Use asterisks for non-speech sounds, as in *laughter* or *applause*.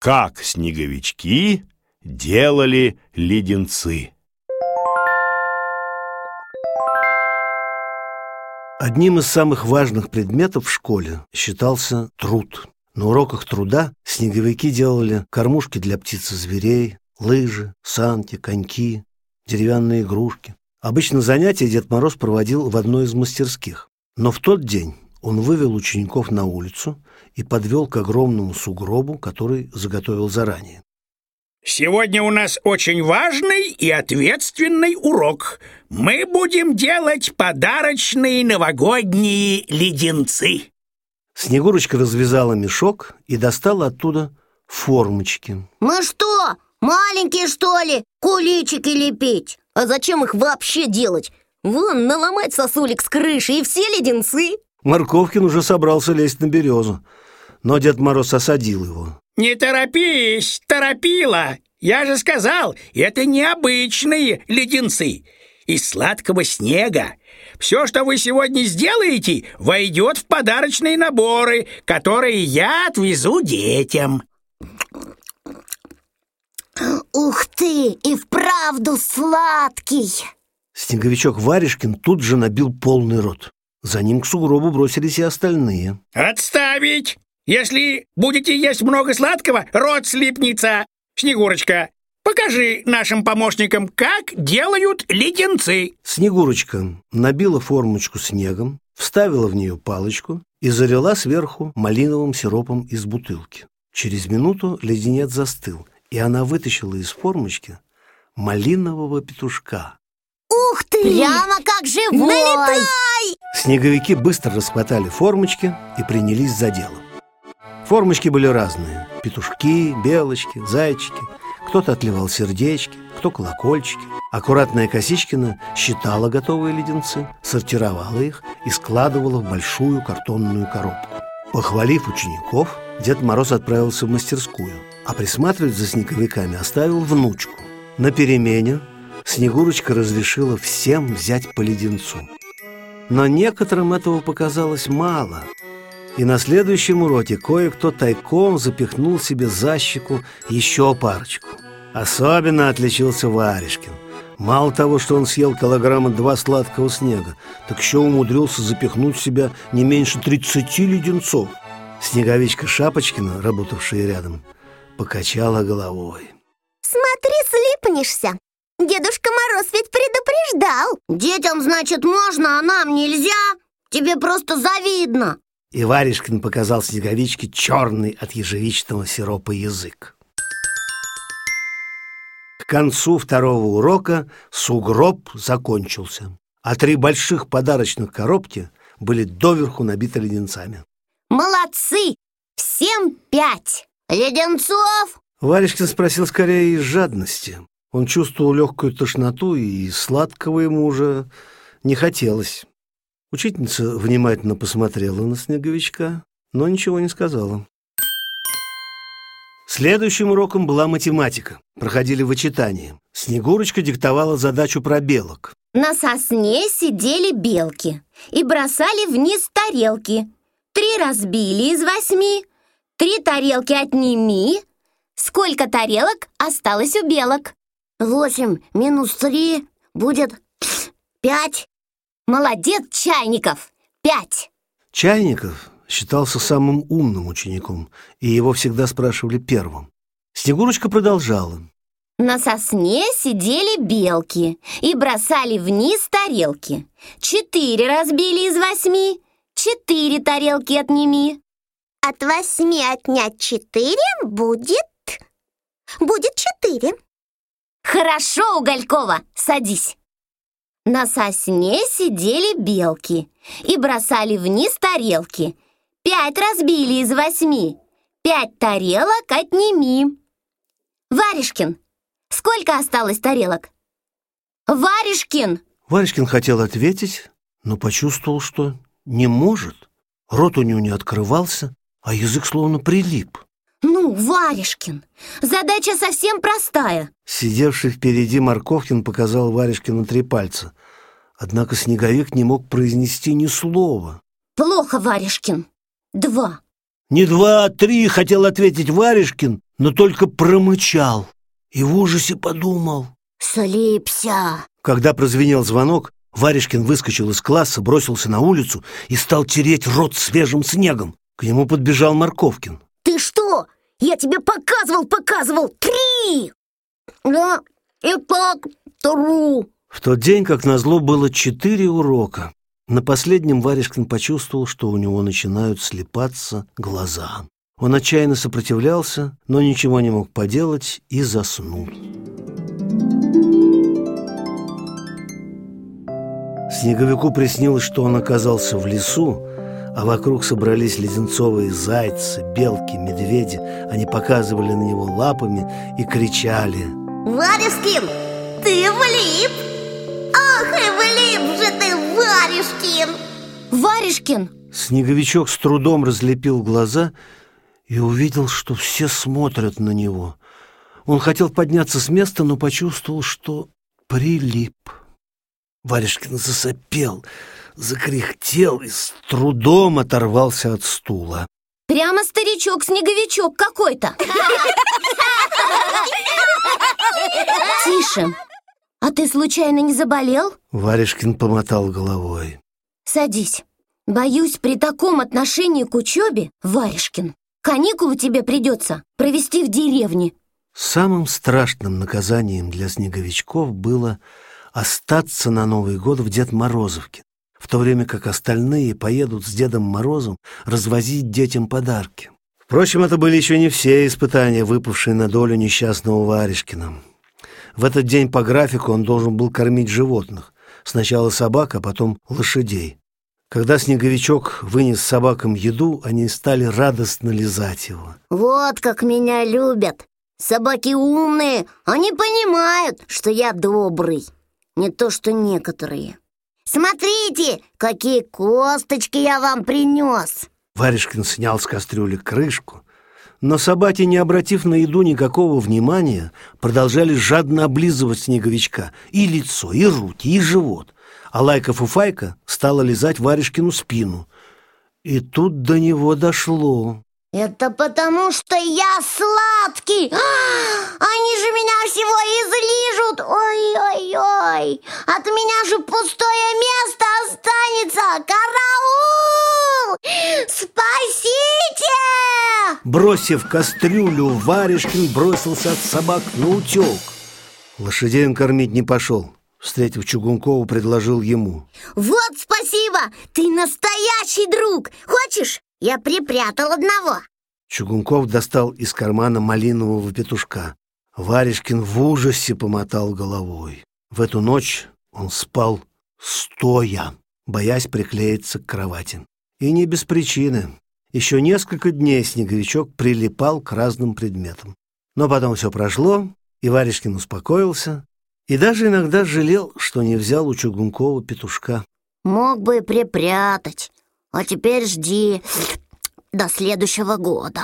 Как снеговички делали леденцы. Одним из самых важных предметов в школе считался труд. На уроках труда снеговики делали кормушки для птиц и зверей, лыжи, санки, коньки, деревянные игрушки. Обычно занятия Дед Мороз проводил в одной из мастерских. Но в тот день он вывел учеников на улицу и подвел к огромному сугробу, который заготовил заранее. Сегодня у нас очень важный и ответственный урок. Мы будем делать подарочные новогодние леденцы. Снегурочка развязала мешок и достала оттуда формочки. Мы что, маленькие что ли, куличики лепить? А зачем их вообще делать? Вон, наломать сосулек с крыши и все леденцы. Морковкин уже собрался лезть на березу, но Дед Мороз осадил его. Не торопись, торопила. Я же сказал, это необычные леденцы из сладкого снега. Все, что вы сегодня сделаете, войдет в подарочные наборы, которые я отвезу детям. Ух ты, и вправду сладкий! Снеговичок Варежкин тут же набил полный рот. За ним к сугробу бросились и остальные. Отставить! Если будете есть много сладкого, рот слипнется. Снегурочка, покажи нашим помощникам, как делают леденцы. Снегурочка набила формочку снегом, вставила в нее палочку и залила сверху малиновым сиропом из бутылки. Через минуту леденец застыл, и она вытащила из формочки малинового петушка. Ух ты! Прямо как живой! Налетай! Снеговики быстро расхватали формочки и принялись за дело. Формочки были разные. Петушки, белочки, зайчики. Кто-то отливал сердечки, кто колокольчики. Аккуратная Косичкина считала готовые леденцы, сортировала их и складывала в большую картонную коробку. Похвалив учеников, Дед Мороз отправился в мастерскую, а присматривать за снеговиками оставил внучку. На перемене Снегурочка разрешила всем взять по леденцу. Но некоторым этого показалось мало – и на следующем уроке кое-кто тайком запихнул себе за щеку еще парочку. Особенно отличился Варежкин. Мало того, что он съел килограмма два сладкого снега, так еще умудрился запихнуть в себя не меньше 30 леденцов. Снеговичка Шапочкина, работавшая рядом, покачала головой. Смотри, слипнешься. Дедушка Мороз ведь предупреждал. Детям, значит, можно, а нам нельзя? Тебе просто завидно. И Варежкин показал Снеговичке черный от ежевичного сиропа язык. К концу второго урока сугроб закончился, а три больших подарочных коробки были доверху набиты леденцами. Молодцы! Всем пять! Леденцов? Варежкин спросил скорее из жадности. Он чувствовал легкую тошноту, и сладкого ему уже не хотелось. Учительница внимательно посмотрела на снеговичка, но ничего не сказала. Следующим уроком была математика. Проходили вычитания. Снегурочка диктовала задачу про белок. На сосне сидели белки и бросали вниз тарелки. Три разбили из восьми, три тарелки отними. Сколько тарелок осталось у белок? Восемь минус три будет пять. Молодец, Чайников! Пять! Чайников считался самым умным учеником, и его всегда спрашивали первым. Снегурочка продолжала. На сосне сидели белки и бросали вниз тарелки. Четыре разбили из восьми, четыре тарелки отними. От восьми отнять четыре будет... будет четыре. Хорошо, Уголькова, садись. На сосне сидели белки и бросали вниз тарелки. Пять разбили из восьми. Пять тарелок отними. Варежкин, сколько осталось тарелок? Варежкин! Варежкин хотел ответить, но почувствовал, что не может. Рот у него не открывался, а язык словно прилип. Ну, Варежкин, задача совсем простая. Сидевший впереди Морковкин показал Варежкину три пальца. Однако Снеговик не мог произнести ни слова. Плохо, Варежкин. Два. «Не два, а три!» — хотел ответить Варежкин, но только промычал и в ужасе подумал. Слипся. Когда прозвенел звонок, Варежкин выскочил из класса, бросился на улицу и стал тереть рот свежим снегом. К нему подбежал Марковкин. Ты что? Я тебе показывал, показывал. Три! Да, и так тру. В тот день, как назло, было четыре урока. На последнем Варежкин почувствовал, что у него начинают слепаться глаза. Он отчаянно сопротивлялся, но ничего не мог поделать и заснул. Снеговику приснилось, что он оказался в лесу, а вокруг собрались леденцовые зайцы, белки, медведи. Они показывали на него лапами и кричали. Варежкин, ты влип! Ах, и влип же ты, Варежкин! Варежкин! Снеговичок с трудом разлепил глаза и увидел, что все смотрят на него. Он хотел подняться с места, но почувствовал, что прилип. Варежкин засопел, закряхтел и с трудом оторвался от стула. Прямо старичок-снеговичок какой-то. *laughs* Тише. А ты случайно не заболел? Варежкин помотал головой. Садись. Боюсь, при таком отношении к учебе, Варежкин, каникулы тебе придется провести в деревне. Самым страшным наказанием для снеговичков было остаться на Новый год в Дед Морозовке, в то время как остальные поедут с Дедом Морозом развозить детям подарки. Впрочем, это были еще не все испытания, выпавшие на долю несчастного Варежкина. В этот день по графику он должен был кормить животных. Сначала собак, а потом лошадей. Когда снеговичок вынес собакам еду, они стали радостно лизать его. Вот как меня любят. Собаки умные, они понимают, что я добрый. Не то, что некоторые. Смотрите, какие косточки я вам принес. Варежкин снял с кастрюли крышку, но собаки, не обратив на еду никакого внимания, продолжали жадно облизывать снеговичка и лицо, и руки, и живот. А Лайка-фуфайка стала лизать Варежкину спину. И тут до него дошло. Это потому, что я сладкий. А, они же меня всего излижут. Ой-ой-ой. От меня же пустое место останется. Караул! Спасите! Бросив кастрюлю, Варежкин бросился от собак на утек. Лошадей он кормить не пошел. Встретив Чугункову, предложил ему. Вот спасибо! Ты настоящий друг! Хочешь? Я припрятал одного. Чугунков достал из кармана малинового петушка. Варежкин в ужасе помотал головой. В эту ночь он спал стоя, боясь приклеиться к кровати. И не без причины. Еще несколько дней снеговичок прилипал к разным предметам. Но потом все прошло, и Варежкин успокоился, и даже иногда жалел, что не взял у Чугункова петушка. Мог бы припрятать. А теперь жди до следующего года.